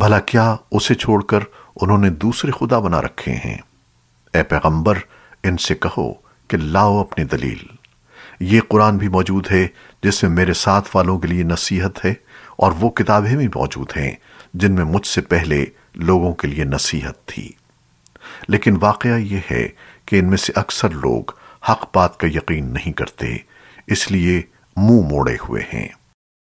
بھلا کیا اسے چھوڑ کر انہوں نے دوسرے خدا بنا رکھے ہیں؟ اے پیغمبر، ان سے کہو کہ لاؤ اپنی دلیل۔ یہ قرآن بھی موجود ہے جس میں میرے ساتھ والوں کے لیے نصیحت ہے اور وہ کتابیں بھی موجود ہیں جن میں مجھ سے پہلے لوگوں کے لیے نصیحت تھی۔ لیکن واقعہ یہ ہے کہ ان میں سے اکثر لوگ حق بات کا یقین نہیں کرتے، اس لیے منہ موڑے ہوئے ہیں۔